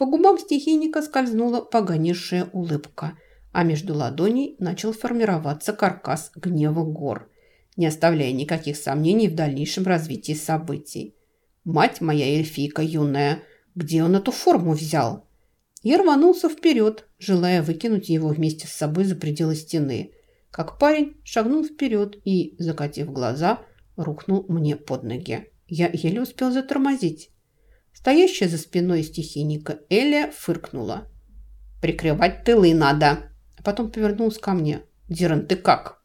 По губам стихийника скользнула погонившая улыбка, а между ладоней начал формироваться каркас гнева гор, не оставляя никаких сомнений в дальнейшем развитии событий. «Мать моя эльфийка юная, где он эту форму взял?» Я рванулся вперед, желая выкинуть его вместе с собой за пределы стены, как парень шагнул вперед и, закатив глаза, рухнул мне под ноги. Я еле успел затормозить. Стоящая за спиной стихийника Эля фыркнула. «Прикрывать тылы надо!» А потом повернулась ко мне. «Диран, ты как?»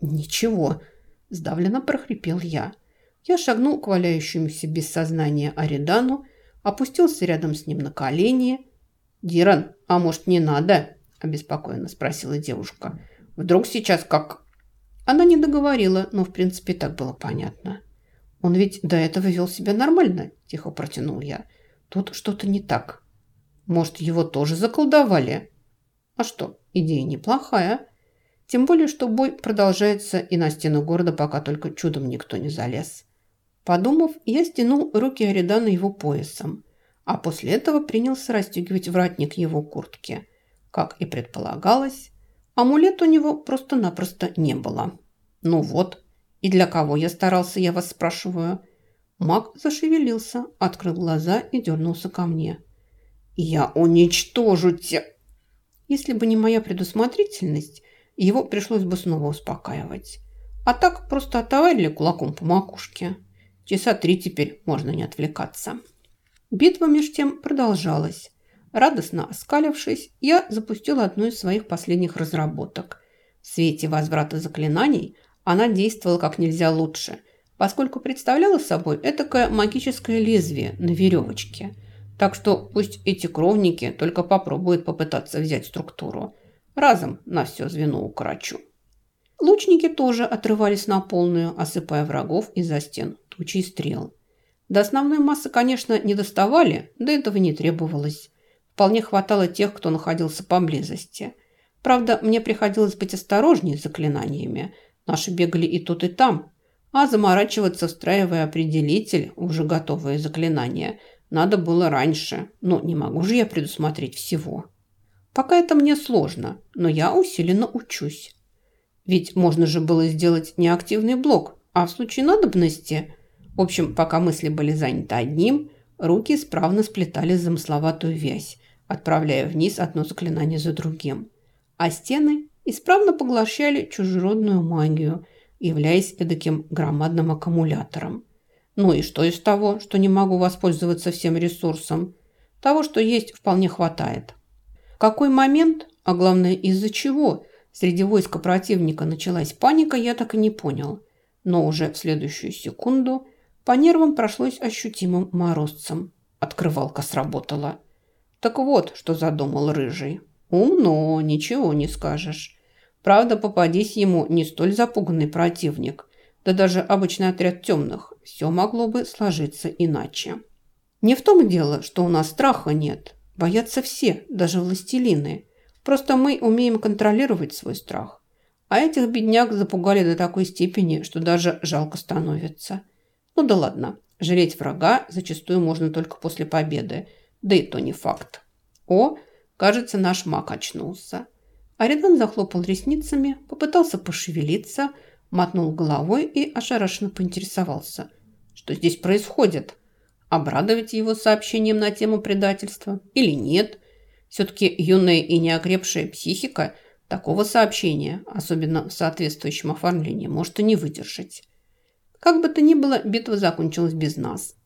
«Ничего», – сдавленно прохрипел я. Я шагнул к валяющемуся без сознания Аридану, опустился рядом с ним на колени. «Диран, а может, не надо?» – обеспокоенно спросила девушка. «Вдруг сейчас как...» Она не договорила, но в принципе так было понятно. «Он ведь до этого вел себя нормально», – тихо протянул я. «Тут что-то не так. Может, его тоже заколдовали?» «А что, идея неплохая. Тем более, что бой продолжается и на стену города пока только чудом никто не залез». Подумав, я стянул руки Аридана его поясом, а после этого принялся расстегивать вратник его куртки. Как и предполагалось, амулет у него просто-напросто не было. «Ну вот», «И для кого я старался, я вас спрашиваю?» Маг зашевелился, открыл глаза и дернулся ко мне. «Я уничтожу тебя!» Если бы не моя предусмотрительность, его пришлось бы снова успокаивать. А так просто отоварили кулаком по макушке. Часа три теперь можно не отвлекаться. Битва меж тем продолжалась. Радостно оскалившись, я запустила одну из своих последних разработок. В свете возврата заклинаний – она действовала как нельзя лучше, поскольку представляла собой этакое магическое лезвие на веревочке. Так что пусть эти кровники только попробуют попытаться взять структуру. Разом на все звено укорочу. Лучники тоже отрывались на полную, осыпая врагов из-за стен тучей стрел. До основной массы, конечно, не доставали, да этого не требовалось. Вполне хватало тех, кто находился поблизости. Правда, мне приходилось быть осторожнее с заклинаниями – Наши бегали и тут, и там. А заморачиваться, встраивая определитель, уже готовые заклинания, надо было раньше. Но не могу же я предусмотреть всего. Пока это мне сложно, но я усиленно учусь. Ведь можно же было сделать не активный блок, а в случае надобности. В общем, пока мысли были заняты одним, руки справно сплетали замысловатую вязь, отправляя вниз одно заклинание за другим. А стены исправно поглощали чужеродную магию, являясь эдаким громадным аккумулятором. Ну и что из того, что не могу воспользоваться всем ресурсом? Того, что есть, вполне хватает. В какой момент, а главное из-за чего, среди войска противника началась паника, я так и не понял. Но уже в следующую секунду по нервам прошлось ощутимым морозцем. Открывалка сработала. Так вот, что задумал Рыжий. Умно, ничего не скажешь. Правда, попадись ему не столь запуганный противник, да даже обычный отряд темных, все могло бы сложиться иначе. Не в том дело, что у нас страха нет. Боятся все, даже властелины. Просто мы умеем контролировать свой страх. А этих бедняк запугали до такой степени, что даже жалко становится. Ну да ладно, жалеть врага зачастую можно только после победы, да и то не факт. О, кажется, наш маг очнулся. Аридан захлопал ресницами, попытался пошевелиться, мотнул головой и ошарашенно поинтересовался. Что здесь происходит? Обрадовать его сообщением на тему предательства или нет? Все-таки юная и неокрепшая психика такого сообщения, особенно в соответствующем оформлении, может и не выдержать. Как бы то ни было, битва закончилась без нас.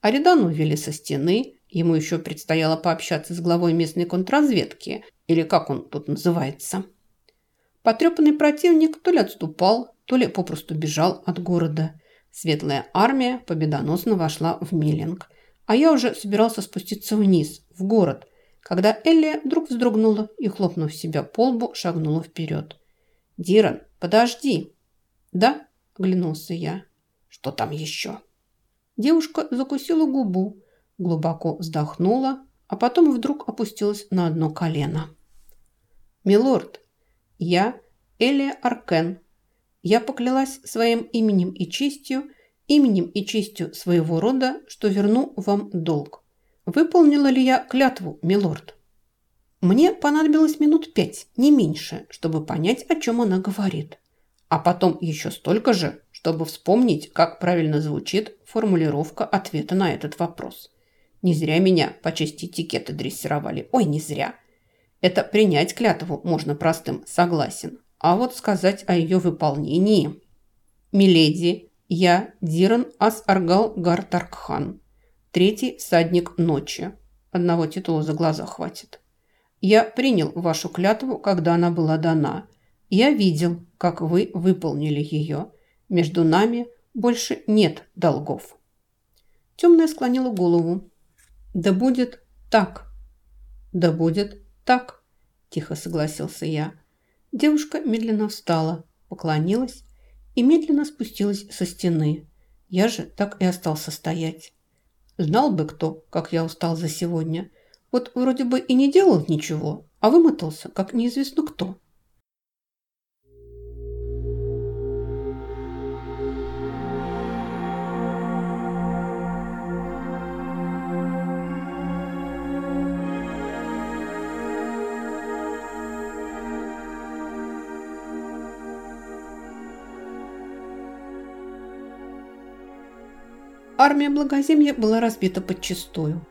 Аридану увели со стены, ему еще предстояло пообщаться с главой местной контрразведки – или как он тут называется. Потрепанный противник то ли отступал, то ли попросту бежал от города. Светлая армия победоносно вошла в Миллинг, а я уже собирался спуститься вниз, в город, когда Элли вдруг вздрогнула и, хлопнув себя по лбу, шагнула вперед. «Диран, подожди!» «Да?» – оглянулся я. «Что там еще?» Девушка закусила губу, глубоко вздохнула, а потом вдруг опустилась на одно колено. «Милорд, я Элия Аркен. Я поклялась своим именем и честью, именем и честью своего рода, что верну вам долг. выполнила ли я клятву, милорд? Мне понадобилось минут пять, не меньше, чтобы понять, о чем она говорит. А потом еще столько же, чтобы вспомнить, как правильно звучит формулировка ответа на этот вопрос. Не зря меня по части этикета дрессировали. Ой, не зря. Это принять клятву можно простым, согласен. А вот сказать о ее выполнении... Миледи, я Диран Ас-Аргал Гартаркхан, третий всадник ночи. Одного титула за глаза хватит. Я принял вашу клятву, когда она была дана. Я видел, как вы выполнили ее. Между нами больше нет долгов. Темная склонила голову. Да будет так. Да будет так, тихо согласился я. Девушка медленно встала, поклонилась и медленно спустилась со стены. Я же так и остался стоять. Знал бы кто, как я устал за сегодня. Вот вроде бы и не делал ничего, а вымотался, как неизвестно кто. Армия Благоземья была разбита подчистую.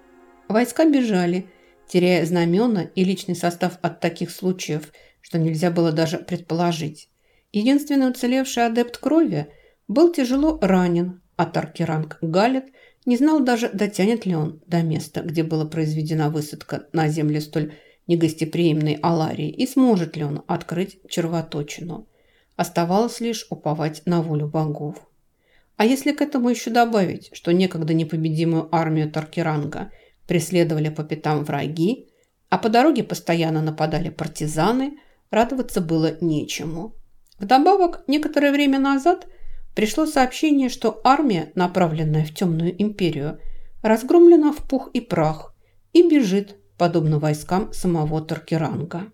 Войска бежали, теряя знамена и личный состав от таких случаев, что нельзя было даже предположить. Единственный уцелевший адепт крови был тяжело ранен, а Таркеранг Галет не знал даже, дотянет ли он до места, где была произведена высадка на земле столь негостеприимной Аларии, и сможет ли он открыть червоточину. Оставалось лишь уповать на волю богов. А если к этому еще добавить, что некогда непобедимую армию Таркеранга преследовали по пятам враги, а по дороге постоянно нападали партизаны, радоваться было нечему. Вдобавок, некоторое время назад пришло сообщение, что армия, направленная в Темную империю, разгромлена в пух и прах и бежит, подобно войскам самого Таркеранга.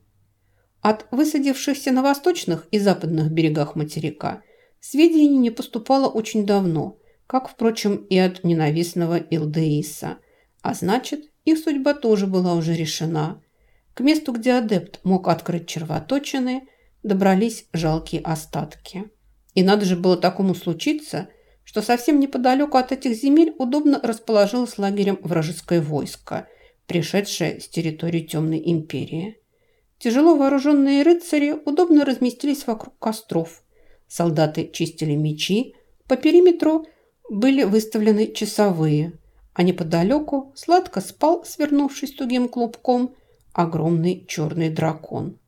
От высадившихся на восточных и западных берегах материка Сведений не поступало очень давно, как, впрочем, и от ненавистного Илдеиса. А значит, их судьба тоже была уже решена. К месту, где адепт мог открыть червоточины, добрались жалкие остатки. И надо же было такому случиться, что совсем неподалеку от этих земель удобно расположилось лагерем вражеское войско, пришедшее с территории Темной империи. Тяжело вооруженные рыцари удобно разместились вокруг костров – Солдаты чистили мечи, по периметру были выставлены часовые, а неподалеку сладко спал, свернувшись тугим клубком, огромный черный дракон.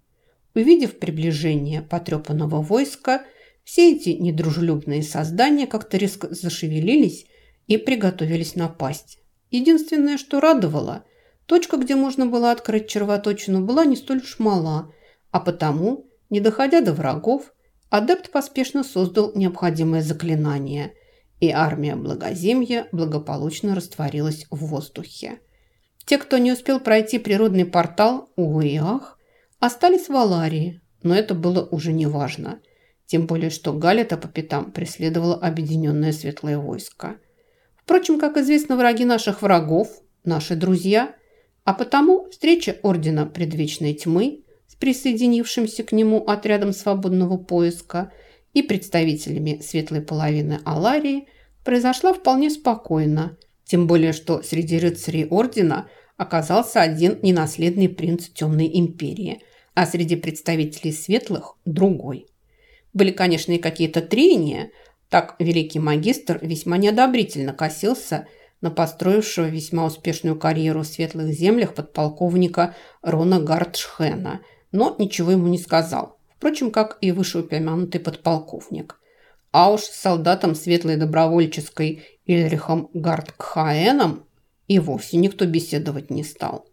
Увидев приближение потрепанного войска, все эти недружелюбные создания как-то резко зашевелились и приготовились напасть. Единственное, что радовало, точка, где можно было открыть червоточину, была не столь уж мала, а потому, не доходя до врагов, Адепт поспешно создал необходимое заклинание, и армия Благоземья благополучно растворилась в воздухе. Те, кто не успел пройти природный портал, увы и ах, остались в Аларии, но это было уже не важно. Тем более, что Галета по пятам преследовало объединенное светлое войско. Впрочем, как известно, враги наших врагов – наши друзья, а потому встреча Ордена Предвечной Тьмы – присоединившимся к нему отрядом свободного поиска и представителями светлой половины Аларии, произошла вполне спокойно, тем более что среди рыцарей ордена оказался один ненаследный принц Темной империи, а среди представителей светлых – другой. Были, конечно, и какие-то трения, так великий магистр весьма неодобрительно косился на построившего весьма успешную карьеру в светлых землях подполковника Рона Гардшхена – но ничего ему не сказал. Впрочем, как и вышеупомянутый подполковник. А уж с солдатом светлой добровольческой Ильрихом Гардкхаеном и вовсе никто беседовать не стал.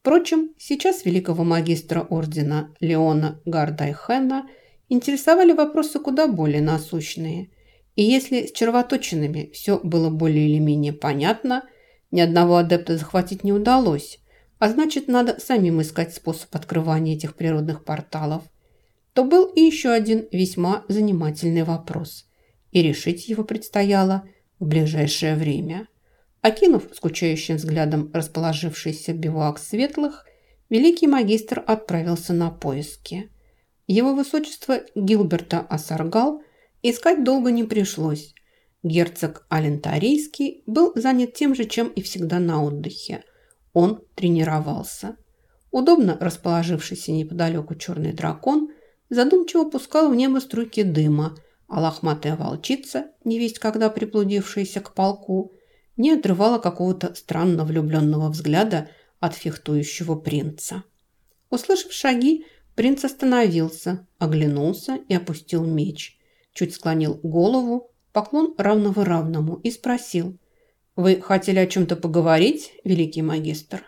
Впрочем, сейчас великого магистра ордена Леона Гардайхена интересовали вопросы куда более насущные. И если с червоточинами все было более или менее понятно, ни одного адепта захватить не удалось, а значит, надо самим искать способ открывания этих природных порталов, то был и еще один весьма занимательный вопрос. И решить его предстояло в ближайшее время. Окинув скучающим взглядом расположившийся бивуак светлых, великий магистр отправился на поиски. Его высочество Гилберта Асаргал искать долго не пришлось. Герцог Алентарийский был занят тем же, чем и всегда на отдыхе. Он тренировался. Удобно расположившийся неподалеку черный дракон задумчиво пускал в небо струйки дыма, а лохматая волчица, невесть когда приплудившаяся к полку, не отрывала какого-то странно влюбленного взгляда от фехтующего принца. Услышав шаги, принц остановился, оглянулся и опустил меч. Чуть склонил голову, поклон равного равному, и спросил. «Вы хотели о чем-то поговорить, великий магистр?»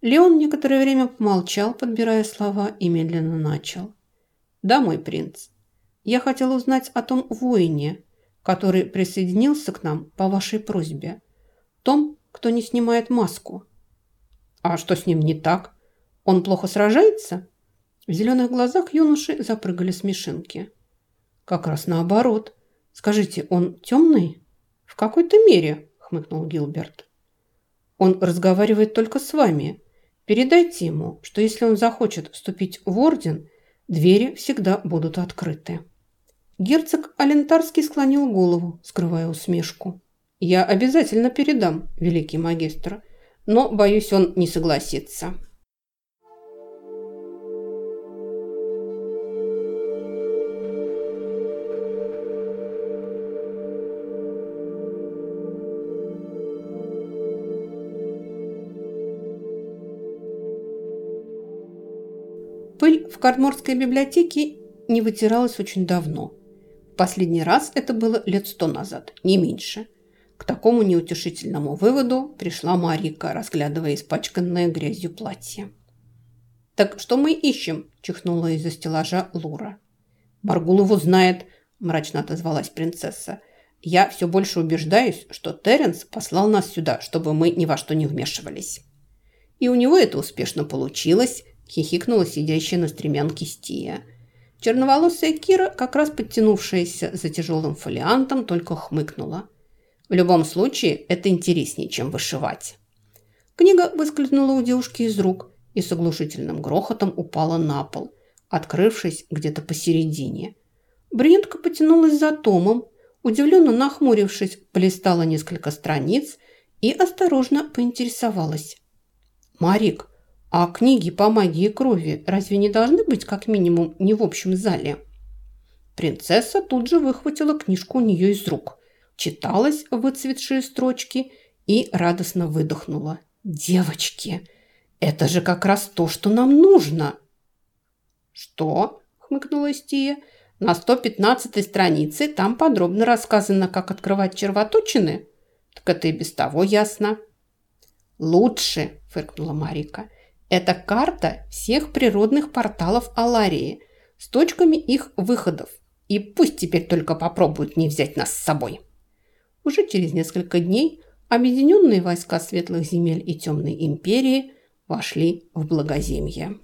Леон некоторое время помолчал, подбирая слова, и медленно начал. «Да, мой принц, я хотел узнать о том воине, который присоединился к нам по вашей просьбе. Том, кто не снимает маску». «А что с ним не так? Он плохо сражается?» В зеленых глазах юноши запрыгали смешинки. «Как раз наоборот. Скажите, он темный?» «В какой-то мере», – хмыкнул Гилберт. «Он разговаривает только с вами. Передайте ему, что если он захочет вступить в орден, двери всегда будут открыты». Герцог Алентарский склонил голову, скрывая усмешку. «Я обязательно передам, великий магистр, но, боюсь, он не согласится». Кардморской библиотеке не вытиралась очень давно. Последний раз это было лет сто назад, не меньше. К такому неутешительному выводу пришла Марика, разглядывая испачканное грязью платье. «Так что мы ищем?» – чихнула из-за стеллажа Лура. «Маргул его знает», – мрачно отозвалась принцесса. «Я все больше убеждаюсь, что Терренс послал нас сюда, чтобы мы ни во что не вмешивались». И у него это успешно получилось, хихикнула сидящая на стремянке Стия. Черноволосая Кира, как раз подтянувшаяся за тяжелым фолиантом, только хмыкнула. В любом случае, это интереснее, чем вышивать. Книга выскользнула у девушки из рук и с оглушительным грохотом упала на пол, открывшись где-то посередине. Бринтка потянулась за томом, удивленно нахмурившись, полистала несколько страниц и осторожно поинтересовалась. «Марик, а книги по магии крови разве не должны быть как минимум не в общем зале? Принцесса тут же выхватила книжку у нее из рук, читалась выцветшие строчки и радостно выдохнула. «Девочки, это же как раз то, что нам нужно!» «Что?» – хмыкнула Стия. «На 115 странице там подробно рассказано, как открывать червоточины. Так это и без того ясно». «Лучше!» – фыркнула Марика – это карта всех природных порталов Аларии с точками их выходов. И пусть теперь только попробуют не взять нас с собой. Уже через несколько дней объединенные войска Светлых земель и Темной империи вошли в Благоземье.